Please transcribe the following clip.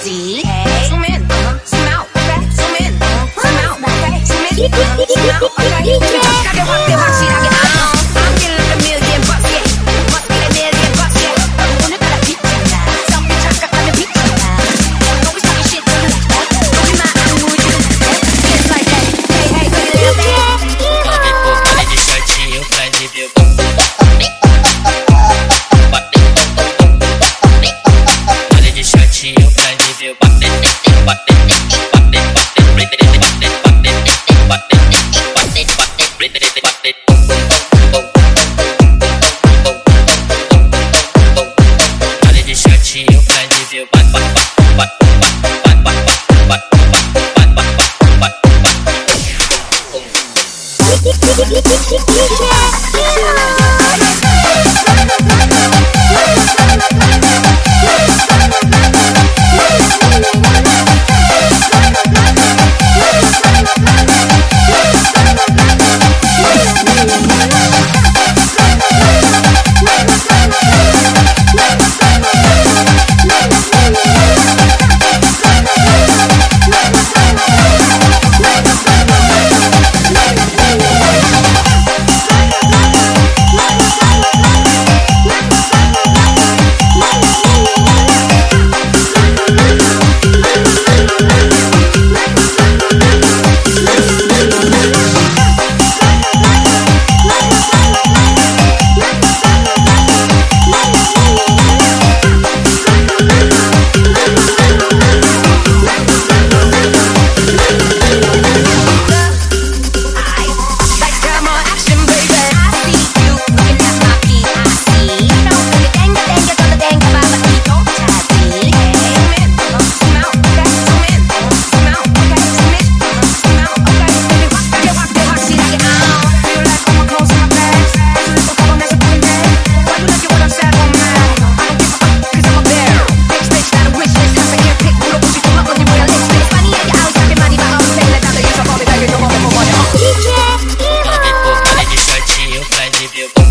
Jazzy. Yeah.